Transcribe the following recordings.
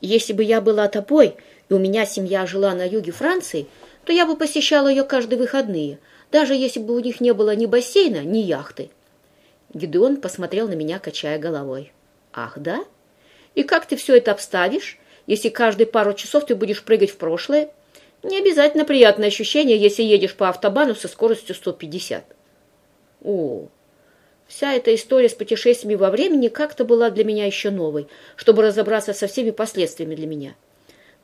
Если бы я была тобой, и у меня семья жила на юге Франции, то я бы посещала ее каждые выходные, даже если бы у них не было ни бассейна, ни яхты. Гидеон посмотрел на меня, качая головой. «Ах, да? И как ты все это обставишь, если каждые пару часов ты будешь прыгать в прошлое? Не обязательно приятное ощущение, если едешь по автобану со скоростью 150». «О, Вся эта история с путешествиями во времени как-то была для меня еще новой, чтобы разобраться со всеми последствиями для меня.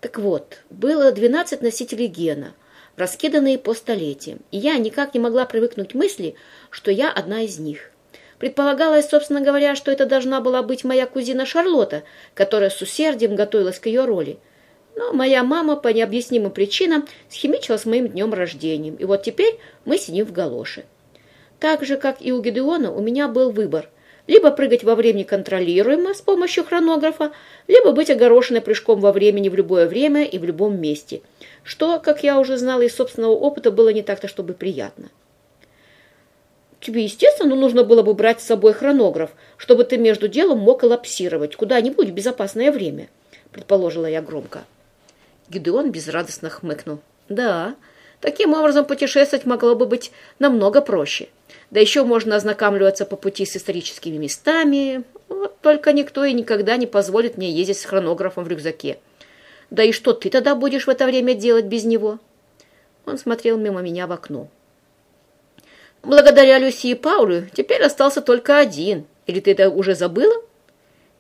Так вот, было 12 носителей гена, раскиданные по столетиям, и я никак не могла привыкнуть к мысли, что я одна из них. Предполагалось, собственно говоря, что это должна была быть моя кузина Шарлотта, которая с усердием готовилась к ее роли. Но моя мама по необъяснимым причинам схимичила с моим днем рождения, и вот теперь мы сидим в галоши. Так же, как и у Гедеона, у меня был выбор. Либо прыгать во времени контролируемо с помощью хронографа, либо быть огорошенной прыжком во времени в любое время и в любом месте, что, как я уже знала из собственного опыта, было не так-то, чтобы приятно. Тебе, естественно, нужно было бы брать с собой хронограф, чтобы ты между делом мог элапсировать куда-нибудь в безопасное время, предположила я громко. Гидеон безрадостно хмыкнул. Да, таким образом путешествовать могло бы быть намного проще. Да еще можно ознакомливаться по пути с историческими местами. Вот только никто и никогда не позволит мне ездить с хронографом в рюкзаке. Да и что ты тогда будешь в это время делать без него? Он смотрел мимо меня в окно. Благодаря Люси и Паулю теперь остался только один. Или ты это уже забыла?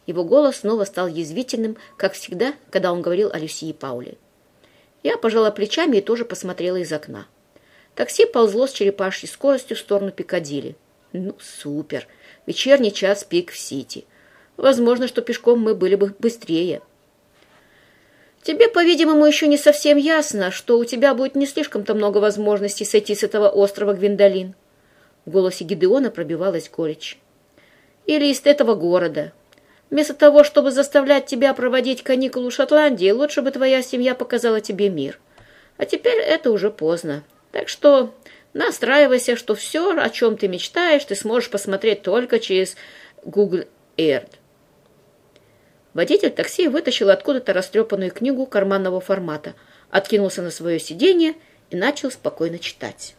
Его голос снова стал язвительным, как всегда, когда он говорил о Люси и Пауле. Я пожала плечами и тоже посмотрела из окна. Такси ползло с черепашьей скоростью в сторону Пикадилли. Ну, супер. Вечерний час пик в Сити. Возможно, что пешком мы были бы быстрее. Тебе, по-видимому, еще не совсем ясно, что у тебя будет не слишком-то много возможностей сойти с этого острова Гвиндолин. В голосе Гидеона пробивалась горечь. Или из этого города. Вместо того, чтобы заставлять тебя проводить каникулы в Шотландии, лучше бы твоя семья показала тебе мир. А теперь это уже поздно. Так что настраивайся, что все, о чем ты мечтаешь, ты сможешь посмотреть только через Google Earth. Водитель такси вытащил откуда-то растрепанную книгу карманного формата, откинулся на свое сиденье и начал спокойно читать.